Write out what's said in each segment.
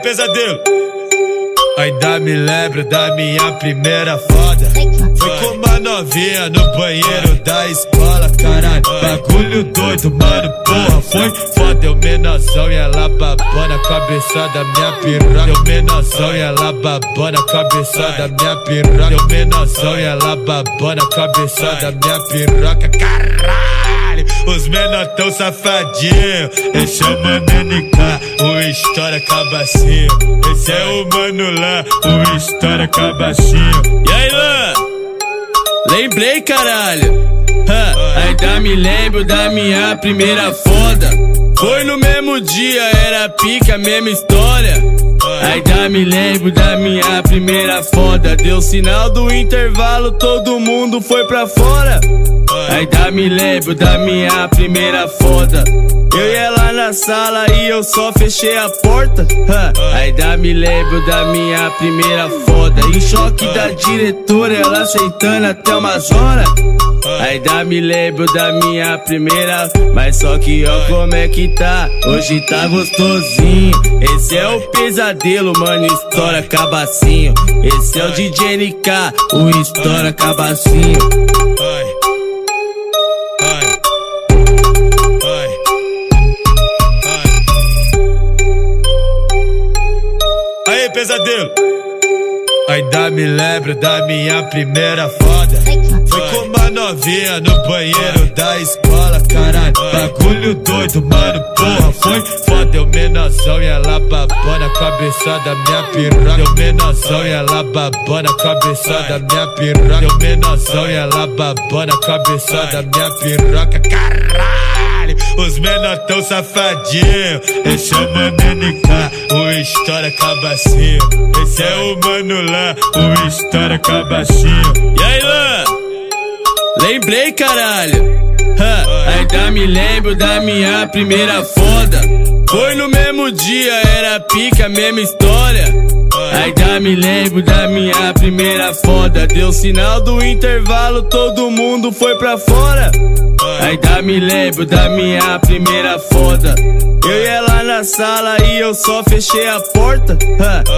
pesadelo. Ainda me lembro da minha primeira foda. Foi com uma novinha no banheiro da escola, caralho. Bagulho doido, mano, porra, foi foda. Eu menorzão e ela babou na cabeça da minha piroca. Eu menorzão e ela babou na cabeça da minha piroca. Eu menorzão e ela babou na cabeça da minha piroca, caralho. Os menor tão safadinho, eu chamo NK, o história cabacinho. Esse é o mano lá, o história cabacinho. E aí, Lã? Lembrei, caralho. Ha, ainda me lembro da minha primeira foda. Foi no mesmo dia, era pica, mesma história. Ainda me lembro da minha primeira foda. Deu sinal do intervalo, todo mundo foi pra fora. Ainda me lembro da minha primeira foda. Eu ia lá na sala e eu só fechei a porta. Ainda me lembro da minha primeira foda. Em choque da diretora, ela aceitando até umas horas. Ainda me lembro da minha primeira, mas só que ó como é que tá, hoje tá gostosinho. Esse é o pesadelo, mano, história cabacinho. Esse é o DJ NK, o história cabacinho. Aí, pesadelo. Ainda me lembro da minha primeira foda. Foi com uma novinha no banheiro da escola, caralho. Bagulho doido, mano, porra, foi foda. Eu menorzão e ela babou na cabeça da minha piroca. Eu menorzão e ela babou na cabeça da minha piroca. Eu menorzão e ela babou na cabeça da minha piroca, caralho. Os menor tão safadinho, eu chamo NK, o história cabacinho. Esse é o mano lá, o história cabacinho. Lembrei, caralho. Ainda me lembro da minha primeira foda. Foi no mesmo dia, era pica, mesma história. Ainda me lembro da minha primeira foda. Deu sinal do intervalo, todo mundo foi pra fora. Ainda me lembro da minha primeira foda. Eu ia lá na sala e eu só fechei a porta.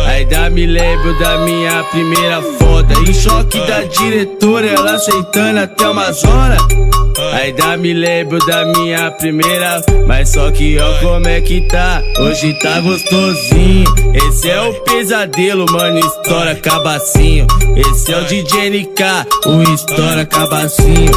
Ainda me lembro da minha primeira foda. Em choque da diretora, ela aceitando até umas horas. Ainda me lembro da minha primeira, mas só que ó como é que tá, hoje tá gostosinho. Esse é o pesadelo, mano, história cabacinho. Esse é o DJ NK, o história cabacinho.